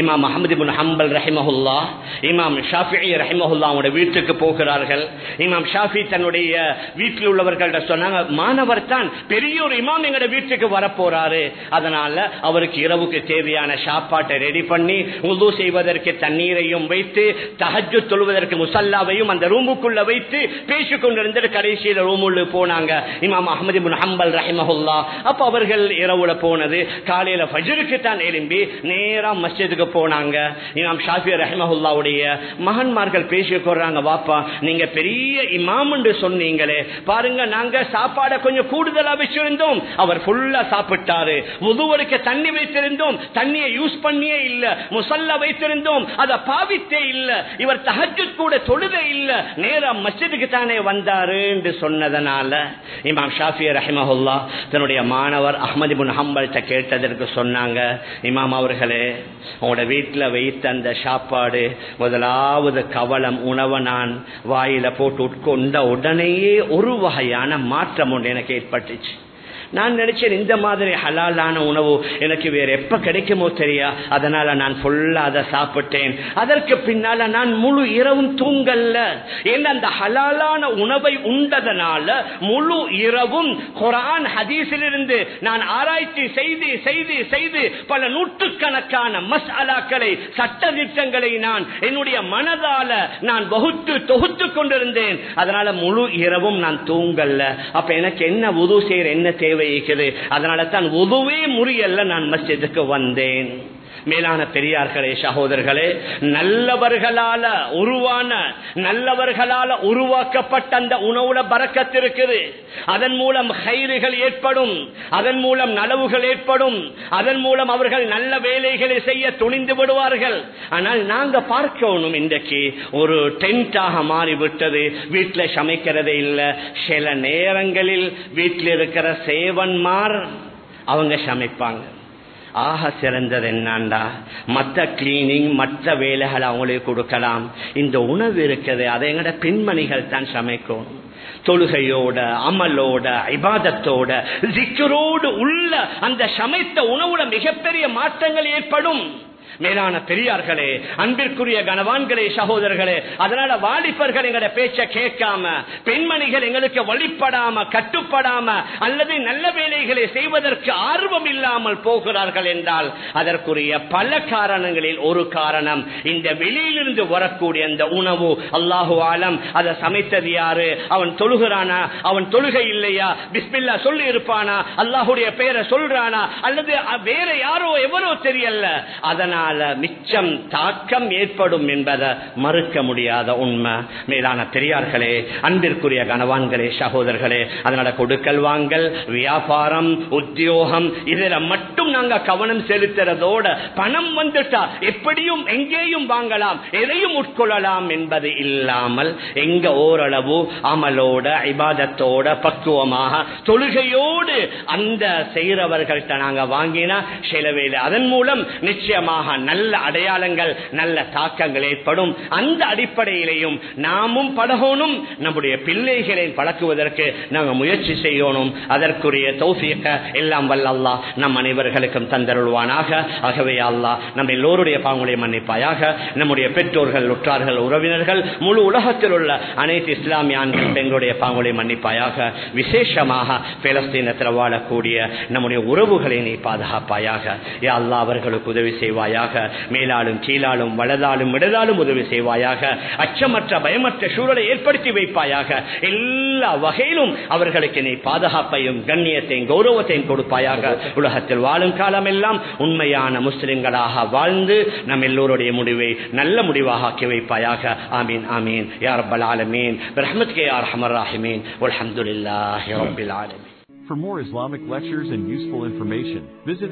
இமாம் அஹமது பின் ஹம்பல் ரஹிமஹுல்லா இமாம் ஷாஃபி ரஹிமஹுல்லா அவங்களோட வீட்டுக்கு போகிறார்கள். இமாம் ஷாஃபி தன்னுடைய வீட்டில் உள்ளவர்கள்ட்ட சொன்னாங்க மாணவர் தான் பெரிய ஒரு இமாம் எங்களோட வீட்டுக்கு வரப்போறாரு. அதனால அவருக்கு இரவுக்கு தேவையான சாப்பாட்டை ரெடி பண்ணி உது செய்வதற்கு தண்ணீரையும் வைத்து தகஜு தொழுவதற்கு முசல்லாவையும் அந்த ரூமுக்குள்ள வைத்து பேசிக் கொண்டிருந்த கடைசியில் ரூமுள்ள போனாங்க. இமாம் அஹமது பின் ஹம்பல் ரஹிமஹுல்லா. அப்ப அவர்கள் இரவுல போனது காலையில ஃபஜ்ருக்கு தான் எழும்பி நேரா மஸ்ஜிதுக்கு போனாங்க. இமாம் ஷாஃபி ரஹமஹுல்லாவுடைய மகன்மார்கள் பேசி கொடுறாங்க வாப்பா நீங்க பெரிய இமாம் என்று சொன்னீங்களே. பாருங்க நாங்க சாப்பாடை கொஞ்சம் கூடுதலா வச்சிருந்தோம். அவர் ஃபுல்லா சாப்பிட்டாரு. முதுவருக்கு தண்ணி வைத்திருந்தோம். தண்ணியை யூஸ் பண்ணியே இல்ல. முசல்ல வைத்திருந்தோம். அதை பாவித்தே இல்ல. இவர் தகஜு கூட தொழுதே இல்ல. நேரா மஸ்ஜிதுக்கு தானே வந்தாரு என்று சொன்னதனால இமாம் ஷாஃபி ரஹிமஹுல்லா தன்னுடைய மாணவர் அஹமது பின் ஹம்பல்கிட்ட கேட்டதற்கு சொன்னாங்க இமாம் அவர்களே உங்களோட வீட்டில் வைத்த அந்த சாப்பாடு முதலாவது கவலம் உணவை நான் வாயில போட்டு உட்கொண்ட உடனேயே ஒரு வகையான மாற்றம் ஒன்று எனக்கு ஏற்பட்டுச்சு. நான் நினைச்சேன் இந்த மாதிரி ஹலாலான உணவு எனக்கு வேற எப்ப கிடைக்குமோ தெரியா? அதனால நான் ஃபுல்லா அதை சாப்பிட்டேன். அதற்கு பின்னால நான் முழு இரவும் தூங்கல்ல. ஏன்னா அந்த ஹலாலான உணவை உண்டதனால முழு இரவும் குரான் ஹதீஸிலிருந்து நான் ஆராய்ச்சி செய்து செய்து செய்து பல நூற்றுக்கணக்கான மசாலாக்களை சட்ட திட்டங்களை நான் என்னுடைய மனதால நான் வகுத்து தொகுத்து கொண்டிருந்தேன். அதனால முழு இரவும் நான் தூங்கல்ல. அப்ப எனக்கு என்ன உதவு செய்யற என்ன தேவை? இருக்குது அதனால தான் உதுவே முறியல்ல நான் மஸ்ஜிதுக்கு வந்தேன். மேலான பெரியார்களே சகோதரர்களே நல்லவர்களால உருவான நல்லவர்களால உருவாக்கப்பட்ட அந்த உணவுல பறக்கத்து இருக்குது. அதன் மூலம் கயிறுகள் ஏற்படும் அதன் மூலம் நலவுகள் ஏற்படும் அதன் மூலம் அவர்கள் நல்ல வேலைகளை செய்ய துணிந்து விடுவார்கள். ஆனால் நாங்க பார்க்கணும் இன்றைக்கு ஒரு டென்ட்டாக மாறிவிட்டது. வீட்டில் சமைக்கிறதே இல்லை. சில நேரங்களில் வீட்டில் இருக்கிற சேவன்மார் அவங்க சமைப்பாங்க. ஆக சிறந்தது என்னாண்டா? மற்ற கிளீனிங் மற்ற வேலைகள் அவங்களுக்கு கொடுக்கலாம். இந்த உணவு இருக்குது அதை எங்கட பெண்மணிகள் தான் சமைக்கும். தொழுகையோட அமலோட இபாதத்தோட சிக்கரோடு உள்ள அந்த சமைத்த உணவுல மிகப்பெரிய மாற்றங்கள் ஏற்படும். மேலான பெரியார்களே அன்பிற்குரிய கனவான்களே சகோதரர்களே அதனால வாலிபர்கள் எங்கட பேச்ச கேட்காம பெண்மணிகள் எங்களுக்கு வழிபடாம கட்டுப்படாம அல்லது நல்ல வேலைகளை செய்வதற்கு ஆர்வம் இல்லாமல் போகிறார்கள் என்றால் அதற்குரிய பல காரணங்களில் ஒரு காரணம் இந்த வெளியிலிருந்து வரக்கூடிய அந்த உணவு அல்லாஹு ஆலம் அதை சமைத்தது யாரு? அவன் தொழுகிறானா? அவன் தொழுகை இல்லையா? பிஸ்மில்லா சொல்லி இருப்பானா? அல்லாஹுடைய பெயரை சொல்றானா? அல்லது வேற யாரோ எவரோ தெரியல. அதனால் அதனால மிச்சம் தாக்கம் ஏற்படும் என்பதை மறுக்க முடியாத உண்மை. மேலான பெரியார்களே அன்பிற்குரிய கனவான்களே சகோதரர்களே அதனால கொடுக்கல் வாங்கல் வியாபாரம் உத்தியோகம் இதுல மட்டும் நாங்க கவனம் செலுத்துறதோட பணம் வந்துட்டா எப்படியும் எங்கேயும் வாங்கலாம் எதையும் உட்கொள்ளலாம் என்பது இல்லாமல் எங்க ஓரளவு அமலோட ஐபாதத்தோட பக்குவமாக தொழுகையோடு அந்த செய்கிறவர்கள்ட்ட நாங்க வாங்கினா சிலவேல அதன் மூலம் நிச்சயமாக நல்ல அடையாளங்கள் நல்ல தாக்கங்கள் ஏற்படும் அந்த அடிப்படையிலையும் நாமும் பழகணும். நம்முடைய பிள்ளைகளை பழக்குவதற்கு நாங்கள் முயற்சி செய்யணும். அதற்குரிய தௌசியக்க எல்லாம் வல்லல்லா நம் அனைவர்களுக்கும் தந்தருள்வானாக. ஆகவே அல்லா நம்ம எல்லோருடைய பாவங்களை மன்னிப்பாயாக. நம்முடைய பெற்றோர்கள் உற்றார்கள் உறவினர்கள் முழு உலகத்தில் உள்ள அனைத்து இஸ்லாமிய ஆண்கள் பெண்களுடைய பாவங்களை மன்னிப்பாயாக. விசேஷமாக பெலஸ்தீனத்தில் வாழக்கூடிய நம்முடைய உறவுகளை நீ பாதுகாப்பாயாக. யா அல்லா அவர்களுக்கு உதவி செய்வாய் செய்வாயாக. மேலாலும் கீழாலும் வலதாலும் இடதாலும் உதவி செய்வாயாக. அச்சமற்ற பயமற்ற சூழலை ஏற்படுத்தி வைப்பாயாக. எல்லா வகையிலும் அவர்களுக்கு நீ பாதுகாப்பையும் கண்ணியத்தையும் கௌரவத்தையும் கொடுப்பாயாக. உலகத்தில் வாழும் காலம் எல்லாம் உண்மையான முஸ்லிம்களாக வாழ்ந்து நம் எல்லோருடைய முடிவை நல்ல முடிவாக ஆக்கி வைப்பாயாக. ஆமீன் ஆமீன். யார் பலாலமீன் ரஹமத் கே யார் ஹமர் ராஹிமீன். அல்ஹம்துலில்லாஹி ரப்பில் ஆலமீன். For more Islamic lectures and useful information, visit